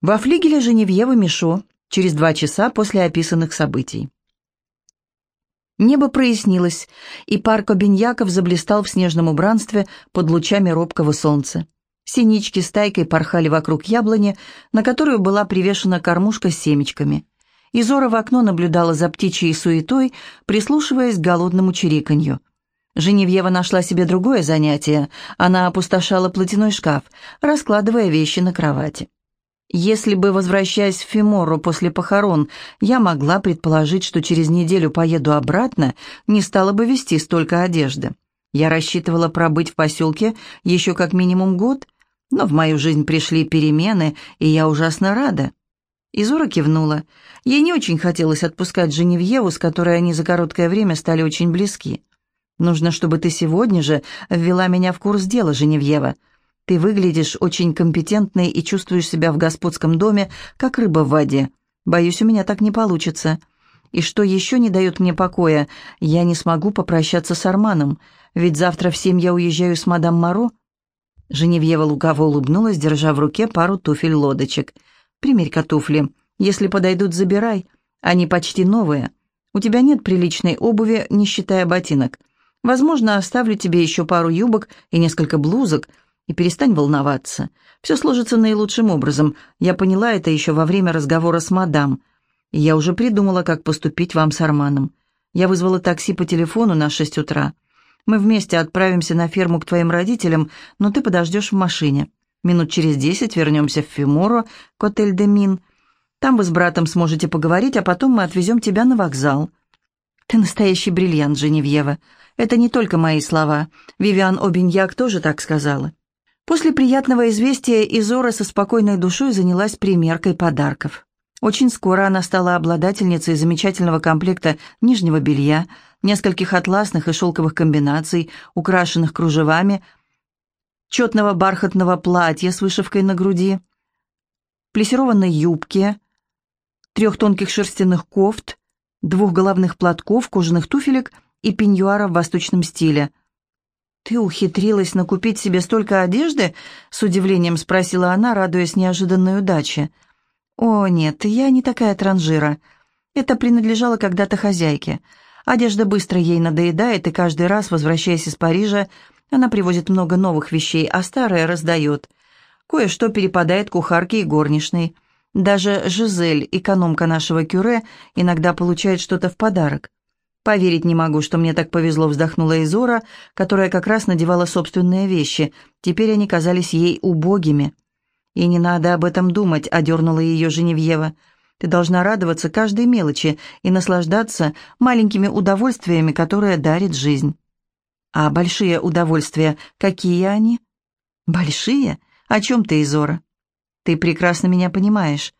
Во флигеле Женевьева Мишо через два часа после описанных событий. Небо прояснилось, и парк Обиньяков заблистал в снежном убранстве под лучами робкого солнца. Синички стайкой порхали вокруг яблони, на которую была привешена кормушка с семечками. Изора в окно наблюдала за птичьей суетой, прислушиваясь к голодному чириканью. Женевьева нашла себе другое занятие. Она опустошала платяной шкаф, раскладывая вещи на кровати. Если бы, возвращаясь в Фимору после похорон, я могла предположить, что через неделю поеду обратно, не стала бы вести столько одежды. Я рассчитывала пробыть в поселке еще как минимум год, но в мою жизнь пришли перемены, и я ужасно рада. Изора кивнула. Ей не очень хотелось отпускать Женевьеву, с которой они за короткое время стали очень близки. «Нужно, чтобы ты сегодня же ввела меня в курс дела, Женевьева», ты выглядишь очень компетентной и чувствуешь себя в господском доме, как рыба в воде. Боюсь, у меня так не получится. И что еще не дает мне покоя, я не смогу попрощаться с Арманом, ведь завтра в семь я уезжаю с мадам Моро». Женевьева лукаво улыбнулась, держа в руке пару туфель-лодочек. «Примерь-ка туфли. Если подойдут, забирай. Они почти новые. У тебя нет приличной обуви, не считая ботинок. Возможно, оставлю тебе еще пару юбок и несколько блузок, и перестань волноваться. Все сложится наилучшим образом. Я поняла это еще во время разговора с мадам. И я уже придумала, как поступить вам с Арманом. Я вызвала такси по телефону на шесть утра. Мы вместе отправимся на ферму к твоим родителям, но ты подождешь в машине. Минут через десять вернемся в Фиморо, к отель де Мин. Там вы с братом сможете поговорить, а потом мы отвезем тебя на вокзал. Ты настоящий бриллиант, Женевьева. Это не только мои слова. Вивиан Обиньяк тоже так сказала. После приятного известия Изора со спокойной душой занялась примеркой подарков. Очень скоро она стала обладательницей замечательного комплекта нижнего белья, нескольких атласных и шелковых комбинаций, украшенных кружевами, четного бархатного платья с вышивкой на груди, плессированной юбки, трех тонких шерстяных кофт, двух головных платков, кожаных туфелек и пеньюара в восточном стиле – «Ты ухитрилась накупить себе столько одежды?» — с удивлением спросила она, радуясь неожиданной удаче. «О, нет, я не такая транжира. Это принадлежало когда-то хозяйке. Одежда быстро ей надоедает, и каждый раз, возвращаясь из Парижа, она привозит много новых вещей, а старое раздает. Кое-что перепадает кухарке и горничной. Даже Жизель, экономка нашего кюре, иногда получает что-то в подарок. «Поверить не могу, что мне так повезло», — вздохнула Изора, которая как раз надевала собственные вещи. Теперь они казались ей убогими. «И не надо об этом думать», — одернула ее Женевьева. «Ты должна радоваться каждой мелочи и наслаждаться маленькими удовольствиями, которые дарит жизнь». «А большие удовольствия, какие они?» «Большие? О чем ты, Изора?» «Ты прекрасно меня понимаешь.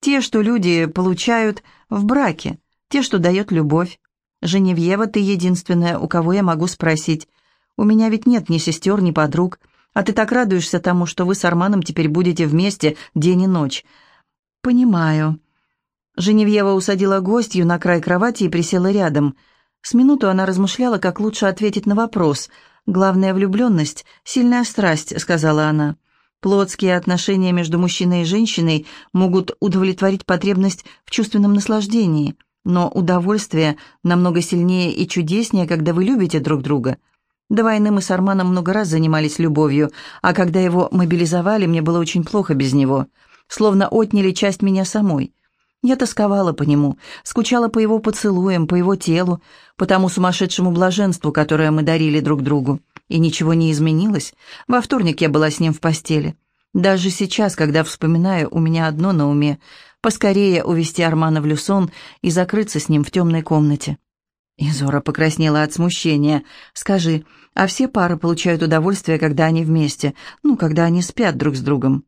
Те, что люди получают в браке, те, что дает любовь. «Женевьева, ты единственная, у кого я могу спросить. У меня ведь нет ни сестер, ни подруг. А ты так радуешься тому, что вы с Арманом теперь будете вместе день и ночь». «Понимаю». Женевьева усадила гостью на край кровати и присела рядом. С минуту она размышляла, как лучше ответить на вопрос. «Главная влюбленность — сильная страсть», — сказала она. Плотские отношения между мужчиной и женщиной могут удовлетворить потребность в чувственном наслаждении — но удовольствие намного сильнее и чудеснее, когда вы любите друг друга. До войны мы с Арманом много раз занимались любовью, а когда его мобилизовали, мне было очень плохо без него. Словно отняли часть меня самой. Я тосковала по нему, скучала по его поцелуям, по его телу, по тому сумасшедшему блаженству, которое мы дарили друг другу. И ничего не изменилось. Во вторник я была с ним в постели. Даже сейчас, когда вспоминаю, у меня одно на уме — поскорее увести Армана в Люсон и закрыться с ним в темной комнате. Изора покраснела от смущения. «Скажи, а все пары получают удовольствие, когда они вместе? Ну, когда они спят друг с другом?»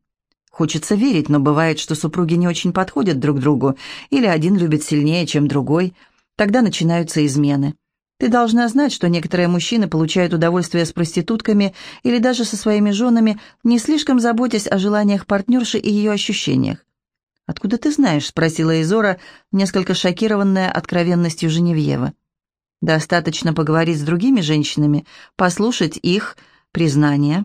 Хочется верить, но бывает, что супруги не очень подходят друг другу, или один любит сильнее, чем другой. Тогда начинаются измены. Ты должна знать, что некоторые мужчины получают удовольствие с проститутками или даже со своими женами, не слишком заботясь о желаниях партнерши и ее ощущениях. «Откуда ты знаешь?» — спросила Изора, несколько шокированная откровенностью Женевьева. «Достаточно поговорить с другими женщинами, послушать их признания».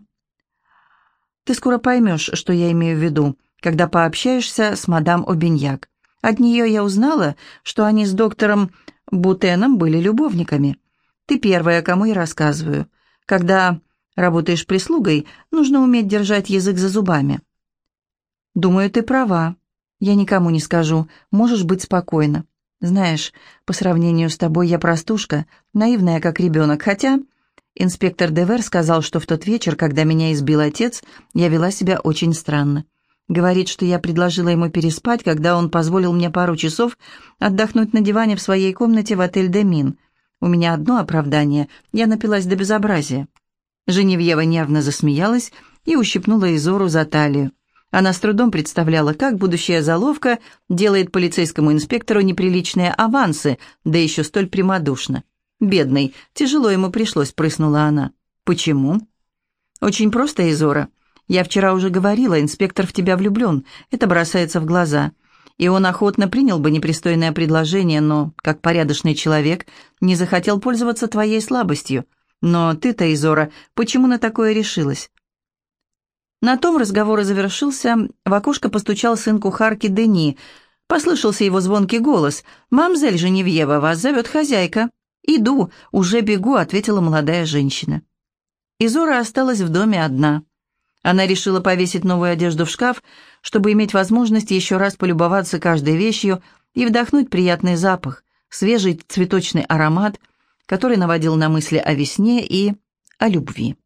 «Ты скоро поймешь, что я имею в виду. когда пообщаешься с мадам Обиньяк. От нее я узнала, что они с доктором Бутеном были любовниками. Ты первая, кому я рассказываю. Когда работаешь прислугой, нужно уметь держать язык за зубами. Думаю, ты права. Я никому не скажу, можешь быть спокойна. Знаешь, по сравнению с тобой я простушка, наивная как ребенок, хотя... Инспектор Девер сказал, что в тот вечер, когда меня избил отец, я вела себя очень странно. Говорит, что я предложила ему переспать, когда он позволил мне пару часов отдохнуть на диване в своей комнате в отель «Демин». У меня одно оправдание — я напилась до безобразия. Женевьева нервно засмеялась и ущипнула Изору за талию. Она с трудом представляла, как будущая заловка делает полицейскому инспектору неприличные авансы, да еще столь прямодушно. «Бедный, тяжело ему пришлось», — прыснула она. «Почему?» «Очень просто, Изора. Я вчера уже говорила, инспектор в тебя влюблен. Это бросается в глаза. И он охотно принял бы непристойное предложение, но, как порядочный человек, не захотел пользоваться твоей слабостью. Но ты-то, Изора, почему на такое решилась?» На том разговор и завершился. В окошко постучал сын кухарки Дени. Послышался его звонкий голос. «Мамзель Женевьева, вас зовет хозяйка». «Иду, уже бегу», — ответила молодая женщина. Изора осталась в доме одна. Она решила повесить новую одежду в шкаф, чтобы иметь возможность еще раз полюбоваться каждой вещью и вдохнуть приятный запах, свежий цветочный аромат, который наводил на мысли о весне и о любви.